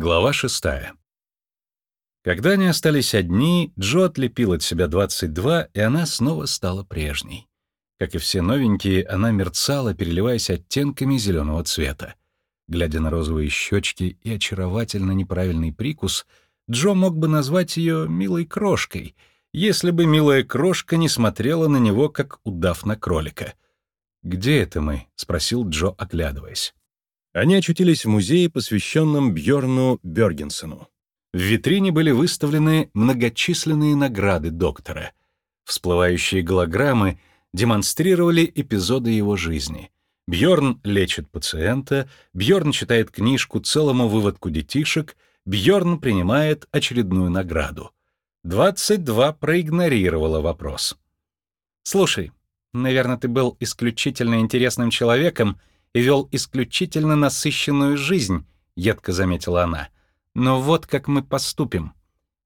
Глава шестая. Когда они остались одни, Джо отлепил от себя 22, и она снова стала прежней. Как и все новенькие, она мерцала, переливаясь оттенками зеленого цвета. Глядя на розовые щечки и очаровательно неправильный прикус, Джо мог бы назвать ее «милой крошкой», если бы милая крошка не смотрела на него, как удав на кролика. «Где это мы?» — спросил Джо, оглядываясь. Они очутились в музее, посвященном Бьорну Бергенсену. В витрине были выставлены многочисленные награды доктора. Всплывающие голограммы демонстрировали эпизоды его жизни. Бьорн лечит пациента, Бьорн читает книжку целому выводку детишек, Бьорн принимает очередную награду. 22 проигнорировала вопрос. «Слушай, наверное, ты был исключительно интересным человеком и вел исключительно насыщенную жизнь», — едко заметила она. «Но вот как мы поступим.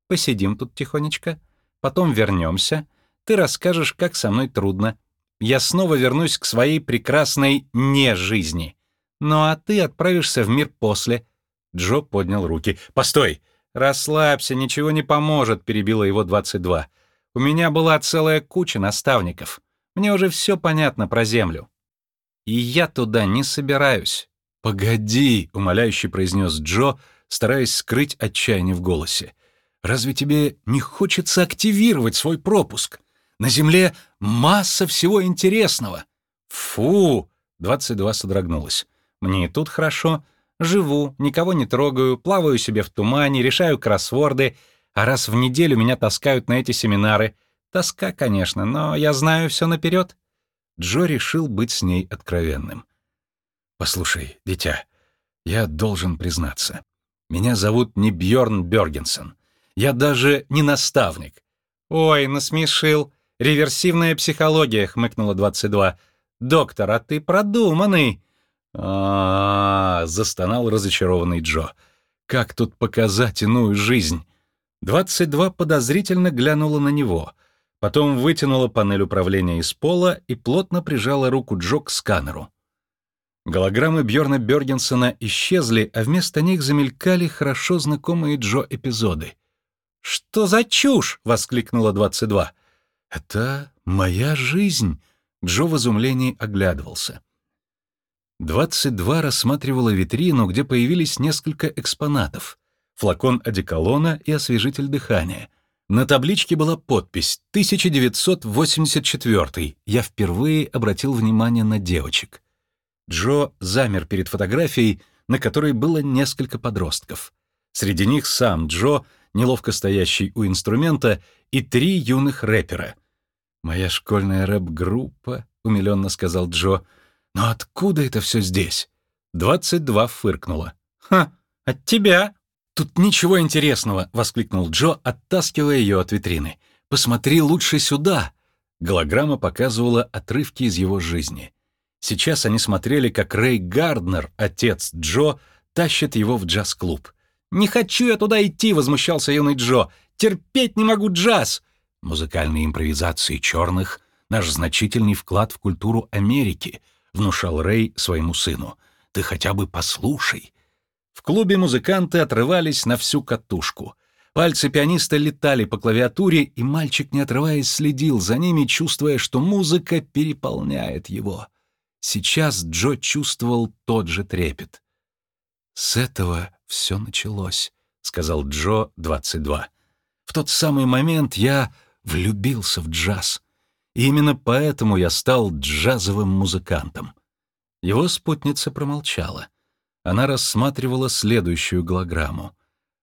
Посидим тут тихонечко, потом вернемся, ты расскажешь, как со мной трудно. Я снова вернусь к своей прекрасной не-жизни. Ну а ты отправишься в мир после». Джо поднял руки. «Постой! Расслабься, ничего не поможет», — перебила его 22. «У меня была целая куча наставников. Мне уже все понятно про Землю. И я туда не собираюсь. «Погоди», — умоляюще произнес Джо, стараясь скрыть отчаяние в голосе. «Разве тебе не хочется активировать свой пропуск? На Земле масса всего интересного». «Фу!» — 22 содрогнулась. «Мне и тут хорошо. Живу, никого не трогаю, плаваю себе в тумане, решаю кроссворды, а раз в неделю меня таскают на эти семинары. Тоска, конечно, но я знаю все наперед. Джо решил быть с ней откровенным. «Послушай, дитя, я должен признаться. Меня зовут не Бьорн Бергенсон. Я даже не наставник». «Ой, насмешил. Реверсивная психология», — хмыкнула 22. «Доктор, а ты продуманный». А, -а, -а застонал разочарованный Джо. «Как тут показать иную жизнь?» 22 подозрительно глянула на него — Потом вытянула панель управления из пола и плотно прижала руку Джо к сканеру. Голограммы Бьорна Бергенсона исчезли, а вместо них замелькали хорошо знакомые Джо эпизоды. «Что за чушь?» — воскликнула 22. «Это моя жизнь!» — Джо в изумлении оглядывался. 22 рассматривала витрину, где появились несколько экспонатов. Флакон одеколона и освежитель дыхания — на табличке была подпись «1984». Я впервые обратил внимание на девочек. Джо замер перед фотографией, на которой было несколько подростков. Среди них сам Джо, неловко стоящий у инструмента, и три юных рэпера. «Моя школьная рэп-группа», — умиленно сказал Джо. «Но откуда это все здесь?» Двадцать два фыркнула. «Ха, от тебя!» «Тут ничего интересного!» — воскликнул Джо, оттаскивая ее от витрины. «Посмотри лучше сюда!» Голограмма показывала отрывки из его жизни. Сейчас они смотрели, как Рэй Гарднер, отец Джо, тащит его в джаз-клуб. «Не хочу я туда идти!» — возмущался юный Джо. «Терпеть не могу джаз!» «Музыкальные импровизации черных — наш значительный вклад в культуру Америки», — внушал Рэй своему сыну. «Ты хотя бы послушай!» В клубе музыканты отрывались на всю катушку. Пальцы пианиста летали по клавиатуре, и мальчик, не отрываясь, следил за ними, чувствуя, что музыка переполняет его. Сейчас Джо чувствовал тот же трепет. «С этого все началось», — сказал Джо, 22. «В тот самый момент я влюбился в джаз, и именно поэтому я стал джазовым музыкантом». Его спутница промолчала она рассматривала следующую голограмму.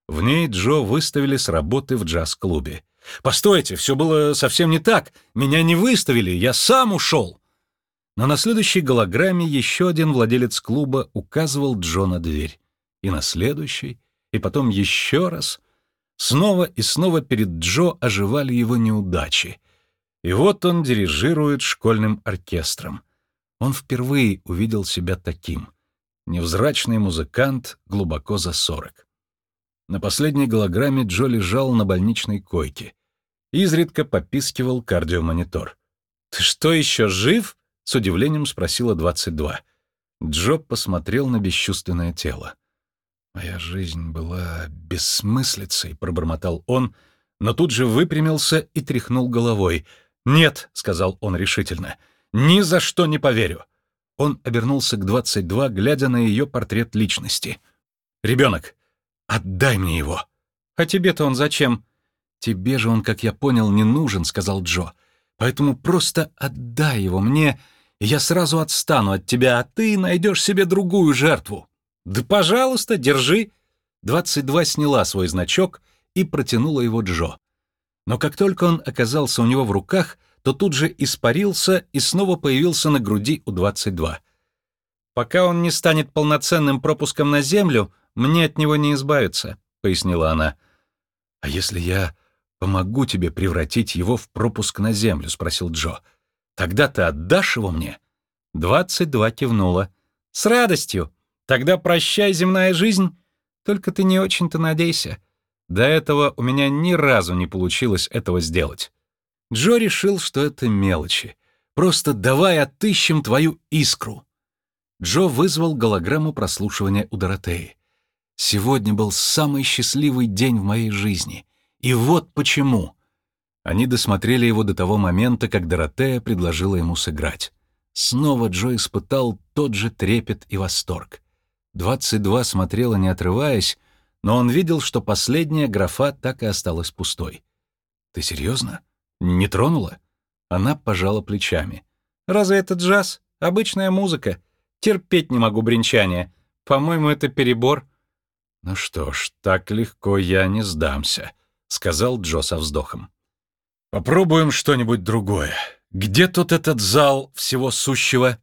В ней Джо выставили с работы в джаз-клубе. «Постойте, все было совсем не так. Меня не выставили, я сам ушел!» Но на следующей голограмме еще один владелец клуба указывал Джо на дверь. И на следующей, и потом еще раз. Снова и снова перед Джо оживали его неудачи. И вот он дирижирует школьным оркестром. Он впервые увидел себя таким — невзрачный музыкант глубоко за сорок. На последней голограмме Джо лежал на больничной койке. Изредка попискивал кардиомонитор. «Ты что, еще жив?» — с удивлением спросила 22. Джо посмотрел на бесчувственное тело. «Моя жизнь была бессмыслицей», — пробормотал он, но тут же выпрямился и тряхнул головой. «Нет», — сказал он решительно, — «ни за что не поверю». Он обернулся к 22, глядя на ее портрет личности. «Ребенок, отдай мне его». «А тебе-то он зачем?» «Тебе же он, как я понял, не нужен», — сказал Джо. «Поэтому просто отдай его мне, и я сразу отстану от тебя, а ты найдешь себе другую жертву». «Да, пожалуйста, держи». 22 сняла свой значок и протянула его Джо. Но как только он оказался у него в руках, то тут же испарился и снова появился на груди у 22. «Пока он не станет полноценным пропуском на Землю, мне от него не избавиться», — пояснила она. «А если я помогу тебе превратить его в пропуск на Землю?» — спросил Джо. «Тогда ты отдашь его мне?» Двадцать два кивнула. «С радостью!» Тогда прощай, земная жизнь. Только ты не очень-то надейся. До этого у меня ни разу не получилось этого сделать. Джо решил, что это мелочи. Просто давай отыщем твою искру. Джо вызвал голограмму прослушивания у Доротеи. Сегодня был самый счастливый день в моей жизни. И вот почему. Они досмотрели его до того момента, как Доротея предложила ему сыграть. Снова Джо испытал тот же трепет и восторг. 22 смотрела, не отрываясь, но он видел, что последняя графа так и осталась пустой. «Ты серьезно? Не тронула?» Она пожала плечами. «Разве это джаз? Обычная музыка. Терпеть не могу бренчания. По-моему, это перебор». «Ну что ж, так легко я не сдамся», — сказал Джо со вздохом. «Попробуем что-нибудь другое. Где тут этот зал всего сущего?»